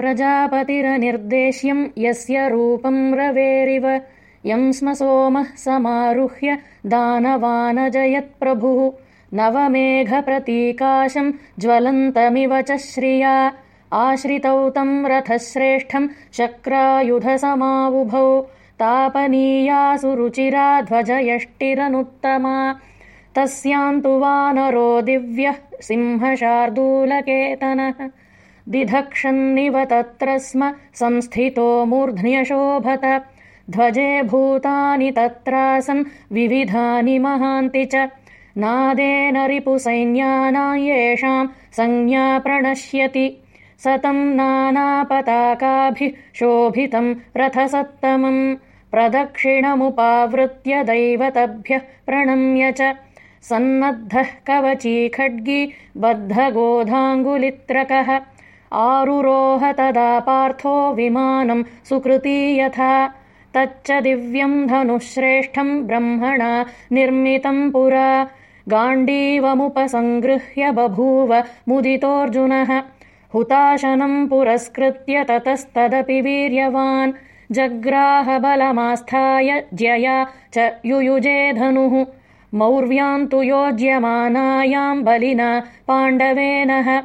प्रजापतिरनिर्देश्यम् यस्य रूपम् रवेरिव। यम् स्म सोमः समारुह्य दानवानजयत्प्रभुः। नवमेघप्रतीकाशम् ज्वलन्तमिव च श्रिया। आश्रितौ तम् रथश्रेष्ठम् शक्रायुधसमावुभौ तापनीयासुरुचिरा ध्वजयष्टिरनुत्तमा। तस्यान्तु वानरो दिव्यः सिंहशार्दूलकेतनः दिधक्षन्निव तत्र स्म संस्थितो मूर्ध्न्यशोभत। ध्वजे भूतानि तत्रासन् विविधानि महान्ति च। नादेन रिपुसैन्यानां येषाम् संज्ञा प्रणश्यति। सतम् नानापताकाभिः शोभितम् रथसत्तमम्। प्रदक्षिणमुपावृत्य दैवतभ्यः प्रणम्य च। सन्नद्धः कवची खड्गी बद्धगोधाङ्गुलित्रकः आरुरोह तदा पार्थो विमानम् सुकृती यथा। तच्च दिव्यम् धनुश्रेष्ठम् ब्रह्मणा निर्मितम् पुरा। गाण्डीवमुपसङ्गृह्य बभूव मुदितोऽर्जुनः। हुताशनम् पुरस्कृत्य ततस्तदपि वीर्यवान्। जग्राहबलमास्थाय ज्यया च युयुजे धनुः। मौर्व्यान्तु योज्यमानायाम् बलिना पाण्डवेनः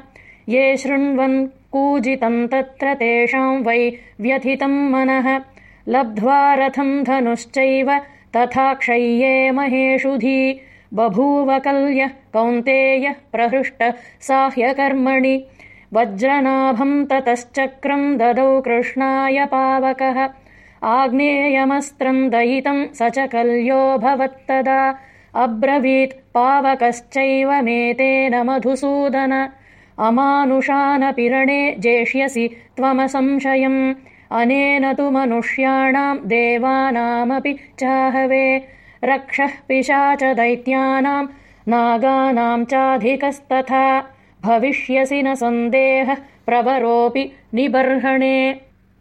ये शृण्वन् कूजितम् तत्र तेषाम् वै व्यथितम् मनः। लब्ध्वा रथम् धनुश्चैव तथा क्षय्ये महेषुधी बभूवकल्यः कौन्तेयः प्रहृष्ट साह्यकर्मणि। वज्रनाभम् ततश्चक्रम् ददौ कृष्णाय पावकः। आग्नेयमस्त्रम् दयितम् स च कल्योऽभवत्तदा अब्रवीत् पावकश्चैव मेतेन मधुसूदन अमानुषानपिरणे जेष्यसि त्वमसंशयम्। अनेन तु मनुष्याणाम् देवानामपि चाहवे। रक्षः पिशाच दैत्यानाम् नागानाम् चाधिकस्तथा। भविष्यसि न सन्देहः प्रवरोऽपि निबर्हणे